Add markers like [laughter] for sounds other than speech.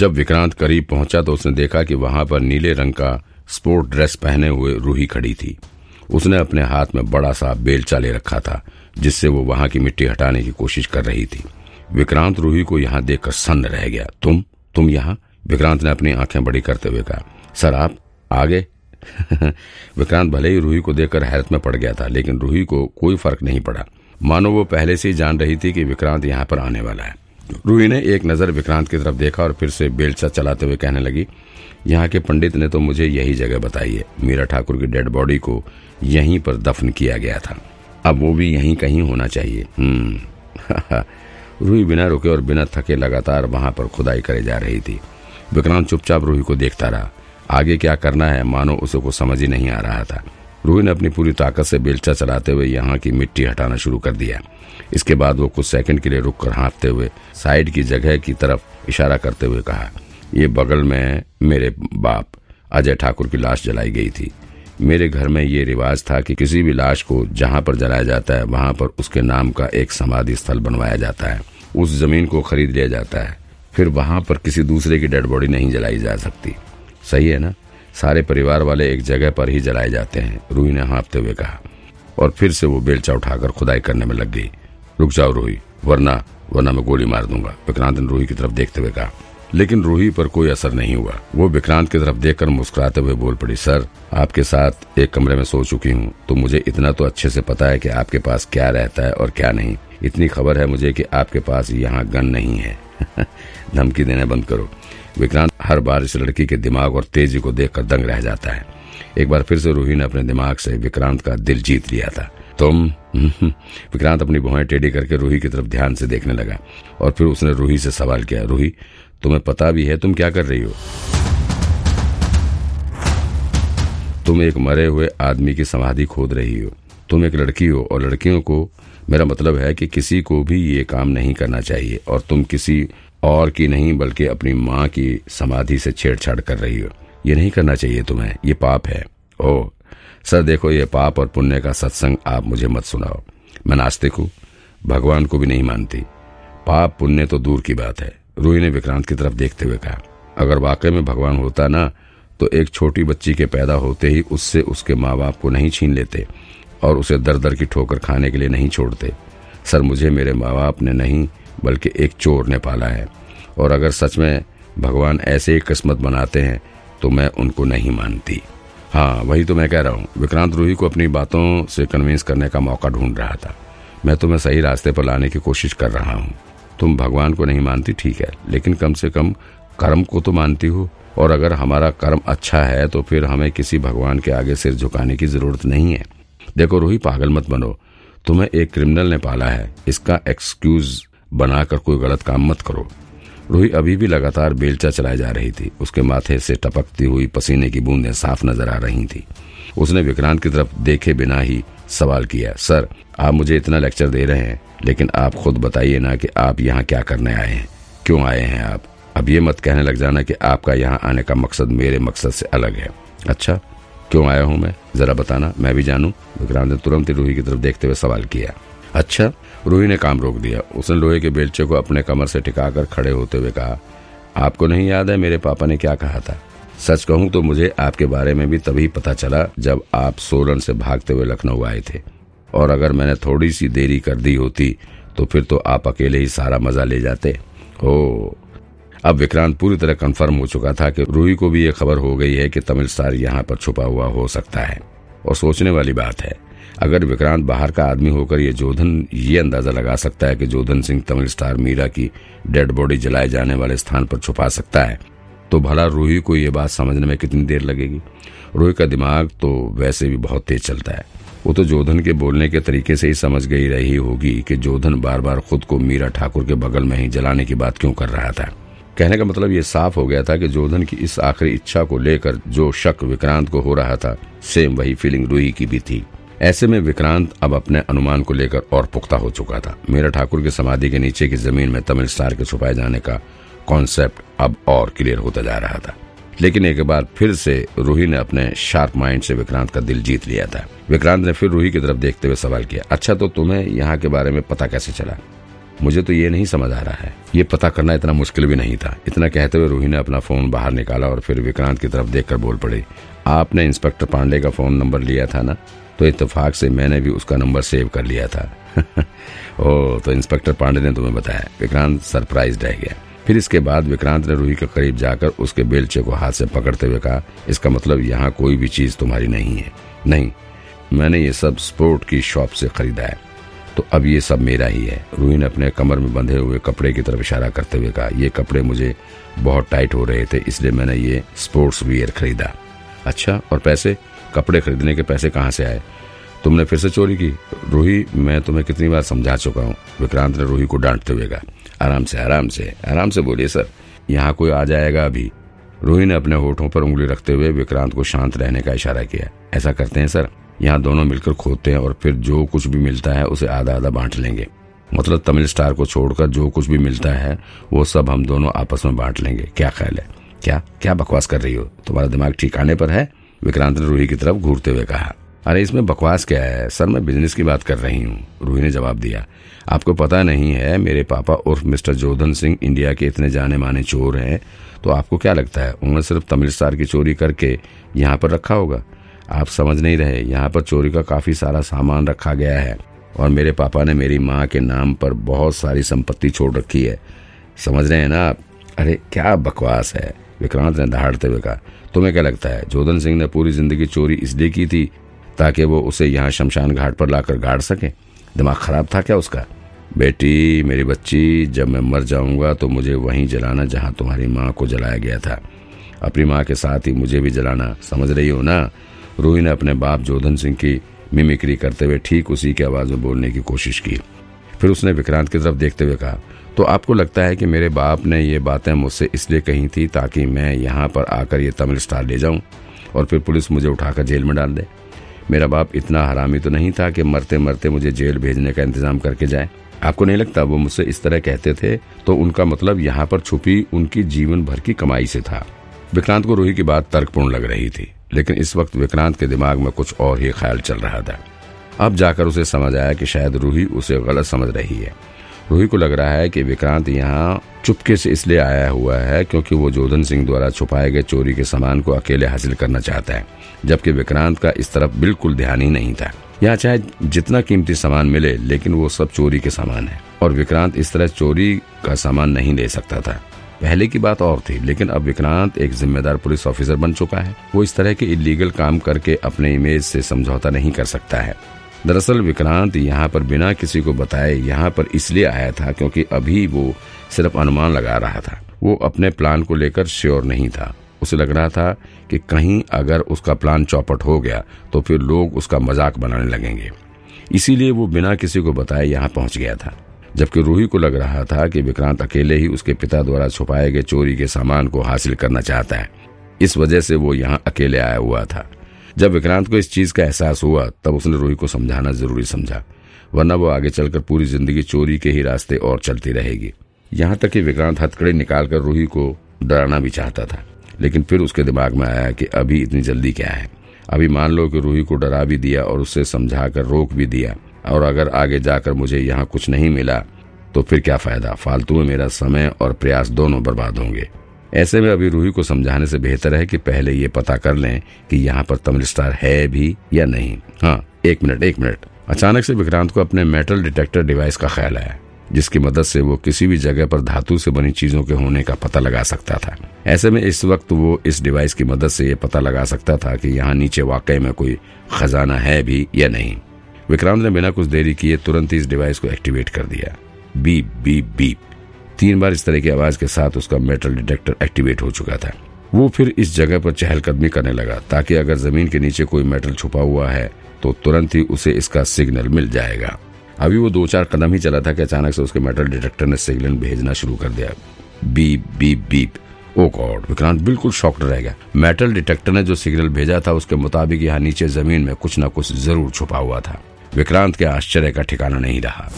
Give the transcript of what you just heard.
जब विक्रांत करीब पहुँचा तो उसने देखा कि वहाँ पर नीले रंग का स्पोर्ट ड्रेस पहने हुए रूही खड़ी थी। उसने अपने हाथ में बड़ा सा बेलचा ले रखा था, जिससे वो वहाँ की मिट्टी हटाने की कोशिश कर रही थी। विक्रांत रूही को यहाँ देखकर सन्न रह गया। तुम? तुम यहाँ? विक्रांत ने अपनी आँखें बड़ी करते हुए कहा, सर, आप आगे? [laughs] विक्रांत भले ही रूही को देखकर हैरत में पड़ गया था, लेकिन रूही को कोई फ़र्क नहीं पड़ा। मानो वो पहले से ही जान रही थी कि विक्रांत यहाँ पर आने वाला है। रूही ने एक नज़र विक्रांत की तरफ़ देखा और फिर से बेलचा चलाते हुए कहने लगी, यहाँ के पंडित ने तो मुझे यही जगह बताई है। मीरा ठाकुर की डेड बॉडी को यहीं पर दफन किया गया था। अब वो भी यहीं कहीं होना चाहिए। हम्म। [laughs] रूही बिना रुके और बिना थके लगातार वहाँ पर खुदाई करे जा रही थी। विक्रांत चुपचाप रूही को देखता रहा। आगे क्या करना है, मानो उसे को समझ ही नहीं आ रहा था। रूही ने अपनी पूरी ताकत से बेलचा चलाते हुए यहाँ की मिट्टी हटाना शुरू कर दिया। इसके बाद वो कुछ सेकंड के लिए रुक कर हाँफते हुए साइड की जगह की तरफ़ इशारा करते हुए कहा, ये बगल में मेरे बाप अजय ठाकुर की लाश जलाई गई थी। मेरे घर में ये रिवाज था कि किसी भी लाश को जहाँ पर जलाया जाता है, वहाँ पर उसके नाम का एक समाधि स्थल बनवाया जाता है। उस ज़मीन को खरीद लिया जाता है। फिर वहाँ पर किसी दूसरे की डेड बॉडी नहीं जलाई जा सकती। सही है ना? सारे परिवार वाले एक जगह पर ही जलाए जाते हैं, रूही ने हाँपते हुए कहा। और फिर से वो बेलचा उठाकर खुदाई करने में लग गई। रुक जाओ रूही, वरना वरना मैं गोली मार दूँगा विक्रांत ने रूही की तरफ़ देखते हुए कहा। लेकिन रूही पर कोई असर नहीं हुआ। वो विक्रांत की तरफ़ देखकर मुस्कुराते हुए बोल पड़ी, सर, आपके साथ एक कमरे में सो चुकी हूँ तो मुझे इतना तो अच्छे से पता है कि आपके पास क्या रहता है और क्या नहीं। इतनी खबर है मुझे कि आपके पास यहाँ गन नहीं है। [laughs] धमकी देने बंद करो। विक्रांत, हर बार इस लड़की के दिमाग और तेज़ी को देखकर दंग रह जाता है। एक बार फिर से रूही ने अपने दिमाग से विक्रांत का दिल जीत लिया था। तुम विक्रांत अपनी भुआएँ टेढ़ी करके रूही की तरफ़ ध्यान से देखने लगा और फिर उसने रूही से सवाल किया, रूही, तुम्हें पता भी है तुम क्या कर रही हो? तुम एक मरे हुए आदमी की समाधि खोद रही हो। तुम एक लड़की हो और लड़कियों को, मेरा मतलब है कि किसी को भी ये काम नहीं करना चाहिए और तुम किसी और की नहीं, बल्कि अपनी माँ की समाधि से छेड़छाड़ कर रही हो। ये नहीं करना चाहिए तुम्हें, ये पाप है। ओ सर देखो, ये पाप और पुण्य का सत्संग आप मुझे मत सुनाओ। मैं नास्तिक हूँ, भगवान को भी नहीं मानती। पाप पुण्य तो दूर की बात है, रूही ने विक्रांत की तरफ़ देखते हुए कहा। अगर वाकई में भगवान होता ना तो एक छोटी बच्ची के पैदा होते ही उससे उसके माँ बाप को नहीं छीन लेते, और उसे दर दर की ठोकर खाने के लिए नहीं छोड़ते। सर, मुझे मेरे माँ बाप ने नहीं बल्कि एक चोर ने पाला है। और अगर सच में भगवान ऐसे ही किस्मत बनाते हैं तो मैं उनको नहीं मानती। हाँ वही तो मैं कह रहा हूँ, विक्रांत रूही को अपनी बातों से कन्विंस करने का मौका ढूंढ रहा था। मैं तुम्हें सही रास्ते पर लाने की कोशिश कर रहा हूँ। तुम भगवान को नहीं मानती, ठीक है, लेकिन कम से कम कर्म को तो मानती हो। और अगर हमारा कर्म अच्छा है तो फिर हमें किसी भगवान के आगे सिर झुकाने की ज़रूरत नहीं है। देखो रोही, पागल मत बनो। तुम्हें एक क्रिमिनल ने पाला है। इसका एक्सक्यूज बनाकर कोई गलत काम मत करो। रूही अभी भी लगातार बेलचा चलाई जा रही थी। उसके माथे से टपकती हुई पसीने की बूंदें साफ़ नज़र आ रही थी। उसने विक्रांत की तरफ़ देखे बिना ही सवाल किया, सर, आप मुझे इतना लेक्चर दे रहे हैं, लेकिन आप खुद बताइए ना कि आप यहाँ क्या करने आए हैं? क्यों आए हैं आप? अब ये मत कहने लग जाना कि आपका यहाँ आने का मकसद मेरे मकसद से अलग है। अच्छा क्यों आया हूँ मैं? जरा बताना, मैं भी जानू? विक्रांत ने तुरंत ही रूही की तरफ़ देखते हुए सवाल किया। अच्छा रूही ने काम रोक दिया। उसने लोहे के बेलचे को अपने कमर से टिकाकर खड़े होते हुए कहा, आपको नहीं याद है मेरे पापा ने क्या कहा था? सच कहूँ तो मुझे आपके बारे में भी तभी पता चला जब आप सोलन से भागते हुए लखनऊ आए थे। और अगर मैंने थोड़ी सी देरी कर दी होती तो फिर तो आप अकेले ही सारा मज़ा ले जाते। हो। अब विक्रांत पूरी तरह कंफर्म हो चुका था कि रूही को भी ये खबर हो गई है कि तमिल स्टार यहाँ पर छुपा हुआ हो सकता है। और सोचने वाली बात है अगर विक्रांत बाहर का आदमी होकर ये जोधन ये अंदाज़ा लगा सकता है कि जोधन सिंह तमिल स्टार मीरा की डेड बॉडी जलाए जाने वाले स्थान पर छुपा सकता है तो भला रूही को ये बात समझने में कितनी देर लगेगी? रूही का दिमाग तो वैसे भी बहुत तेज चलता है। वो तो जोधन के बोलने के तरीके से ही समझ गई रही होगी कि जोधन बार बार खुद को मीरा ठाकुर के बगल में ही जलाने की बात क्यों कर रहा था। कहने का मतलब ये साफ़ हो गया था कि जोधन की इस आखिरी इच्छा को लेकर जो शक विक्रांत को हो रहा था, सेम वही फीलिंग रूही की भी थी। ऐसे में विक्रांत अब अपने अनुमान को लेकर और पुख्ता हो चुका था। मीरा ठाकुर की समाधि के नीचे की ज़मीन में तमिल स्टार के छुपाए जाने का कॉन्सेप्ट अब और क्लियर होता जा रहा था। लेकिन एक बार फिर से रूही ने अपने शार्प माइंड से विक्रांत का दिल जीत लिया था। विक्रांत ने फिर रूही की तरफ़ देखते हुए सवाल किया अच्छा तो तुम्हें यहाँ के बारे में पता कैसे चला? मुझे तो ये नहीं समझ आ रहा है। ये पता करना इतना मुश्किल भी नहीं था। इतना कहते हुए रूही ने अपना फ़ोन बाहर निकाला और फिर विक्रांत की तरफ़ देखकर बोल पड़ी, आपने इंस्पेक्टर पांडे का फ़ोन नंबर लिया था ना? तो इतफाक से मैंने भी उसका नंबर सेव कर लिया था। [laughs] ओ तो इंस्पेक्टर पांडे ने तुम्हें बताया? विक्रांत सरप्राइज़ रह गया। फिर इसके बाद विक्रांत ने रूही के करीब जाकर उसके बेलचे को हाथ से पकड़ते हुए कहा, इसका मतलब यहाँ कोई भी चीज़ तुम्हारी नहीं है। नहीं, मैंने ये सब स्पोर्ट की शॉप से खरीदा है। तो अब ये सब मेरा ही है। रूही ने अपने कमर में बंधे हुए कपड़े की तरफ़ इशारा करते हुए कहा, ये कपड़े मुझे बहुत टाइट हो रहे थे, इसलिए मैंने ये स्पोर्ट्स वियर खरीदा। अच्छा और पैसे? कपड़े खरीदने के पैसे कहाँ से आए? तुमने फिर से चोरी की। रूही, मैं तुम्हें कितनी बार समझा चुका हूँ। विक्रांत ने रूही को डांटते हुए कहा, आराम से आराम से आराम से बोलिए सर। यहाँ कोई आ जाएगा अभी? रूही ने अपने होठों पर उंगली रखते हुए विक्रांत को शांत रहने का इशारा किया, ऐसा करते हैं सर। यहाँ दोनों मिलकर खोदते हैं और फिर जो कुछ भी मिलता है उसे आधा आधा बांट लेंगे। मतलब तमिल स्टार को छोड़कर जो कुछ भी मिलता है, वो सब हम दोनों आपस में बांट लेंगे। क्या ख्याल है? क्या? क्या बकवास कर रही हो? तुम्हारा दिमाग ठिकाने पर है? विक्रांत ने रूही की तरफ़ घूरते हुए कहा। अरे, इसमें बकवास क्या है? सर, मैं बिज़नेस की बात कर रही हूँ। रूही ने जवाब दिया। आपको पता नहीं है, मेरे पापा उर्फ़ मिस्टर जोधन सिंह इंडिया के इतने जाने माने चोर हैं तो आपको क्या लगता है? उन्होंने सिर्फ़ तमिल स्टार की चोरी करके यहाँ पर रखा होगा? आप समझ नहीं रहे, यहाँ पर चोरी का काफ़ी सारा सामान रखा गया है और मेरे पापा ने मेरी माँ के नाम पर बहुत सारी संपत्ति छोड़ रखी है। समझ रहे हैं ना आप? अरे, क्या बकवास है? विक्रांत ने दहाड़ते हुए कहा, तुम्हें क्या लगता है, जोधन सिंह ने पूरी ज़िंदगी चोरी इसलिए की थी ताकि वो उसे यहाँ शमशान घाट पर लाकर गाड़ सके? दिमाग खराब था क्या उसका? बेटी, मेरी बच्ची, जब मैं मर जाऊँगा तो मुझे वहीं जलाना जहाँ तुम्हारी माँ को जलाया गया था। अपनी माँ के साथ ही मुझे भी जलाना, समझ रही हो ना? रूही ने अपने बाप जोधन सिंह की मिमिक्री करते हुए ठीक उसी की आवाज़ में बोलने की कोशिश की। फिर उसने विक्रांत की तरफ़ देखते हुए कहा तो आपको लगता है कि मेरे बाप ने ये बातें मुझसे इसलिए कही थी ताकि मैं यहाँ पर आकर ये तमिल स्टार ले जाऊँ और फिर पुलिस मुझे उठाकर जेल में डाल दे? मेरा बाप इतना हरामी तो नहीं था कि मरते मरते मुझे जेल भेजने का इंतज़ाम करके जाए। आपको नहीं लगता वो मुझसे इस तरह कहते थे तो उनका मतलब यहाँ पर छुपी उनकी जीवन भर की कमाई से था? विक्रांत को रूही की बात तर्कपूर्ण लग रही थी। लेकिन इस वक्त विक्रांत के दिमाग में कुछ और ही ख्याल चल रहा था। अब जाकर उसे समझ आया कि शायद रूही उसे गलत समझ रही है। रूही को लग रहा है कि विक्रांत यहाँ चुपके से इसलिए आया हुआ है क्योंकि वो जोधन सिंह द्वारा छुपाए गए चोरी के सामान को अकेले हासिल करना चाहता है, जबकि विक्रांत का इस तरफ़ बिल्कुल ध्यान ही नहीं था। यहाँ चाहे जितना कीमती सामान मिले, लेकिन वो सब चोरी के सामान है, और विक्रांत इस तरह चोरी का सामान नहीं ले सकता था। पहले की बात और थी, लेकिन अब विक्रांत एक जिम्मेदार पुलिस ऑफिसर बन चुका है। वो इस तरह के इलीगल काम करके अपने इमेज से समझौता नहीं कर सकता है। दरअसल विक्रांत यहाँ पर बिना किसी को बताए यहाँ पर इसलिए आया था क्योंकि अभी वो सिर्फ़ अनुमान लगा रहा था। वो अपने प्लान को लेकर श्योर नहीं था। उसे लग रहा था कि कहीं अगर उसका प्लान चौपट हो गया तो फिर लोग उसका मज़ाक बनाने लगेंगे। इसीलिए वो बिना किसी को बताए यहाँ पहुँच गया था। जबकि रूही को लग रहा था कि विक्रांत अकेले ही उसके पिता द्वारा छुपाए गए चोरी के सामान को हासिल करना चाहता है। इस वजह से वो यहाँ अकेले आया हुआ था। जब विक्रांत को इस चीज़ का एहसास हुआ, तब उसने रूही को समझाना ज़रूरी समझा, वरना वो आगे चलकर पूरी ज़िंदगी चोरी के ही रास्ते और चलती रहेगी। यहाँ तक कि विक्रांत हथकड़े निकालकर रूही को डराना भी चाहता था, लेकिन फिर उसके दिमाग में आया कि अभी इतनी जल्दी क्या है। अभी मान लो कि रूही को डरा भी दिया और उससे समझाकर रोक भी दिया, और अगर आगे जाकर मुझे यहाँ कुछ नहीं मिला तो फिर क्या फ़ायदा? फालतू में मेरा समय और प्रयास दोनों बर्बाद होंगे। ऐसे में अभी रूही को समझाने से बेहतर है कि पहले ये पता कर लें कि यहाँ पर तमिल स्टार है भी या नहीं। हाँ एक मिनट एक मिनट। अचानक से विक्रांत को अपने मेटल डिटेक्टर डिवाइस का ख्याल आया। जिसकी मदद से वो किसी भी जगह पर धातु से बनी चीज़ों के होने का पता लगा सकता था। ऐसे में इस वक्त वो इस डिवाइस की मदद से ये पता लगा सकता था कि यहाँ नीचे वाकई में कोई खजाना है भी या नहीं। विक्रांत ने बिना कुछ देरी किए तुरंत इस डिवाइस को एक्टिवेट कर दिया। Beep beep beep. तीन बार इस तरह की आवाज़ के साथ उसका मेटल डिटेक्टर एक्टिवेट हो चुका था। वो फिर इस जगह पर चहलकदमी करने लगा, ताकि अगर ज़मीन के नीचे कोई मेटल छुपा हुआ है तो तुरंत ही उसे इसका सिग्नल मिल जाएगा। अभी वो दो चार कदम ही चला था कि अचानक से उसके मेटल डिटेक्टर ने सिग्नल भेजना शुरू कर दिया। Beep beep beep. Oh God, Vikrant बिल्कुल शॉक्ड रह गया। मेटल डिटेक्टर ने जो सिग्नल भेजा था, उसके मुताबिक यहाँ नीचे ज़मीन में कुछ न कुछ ज़रूर छुपा हुआ था। विक्रांत के आश्चर्य का ठिकाना नहीं रहा।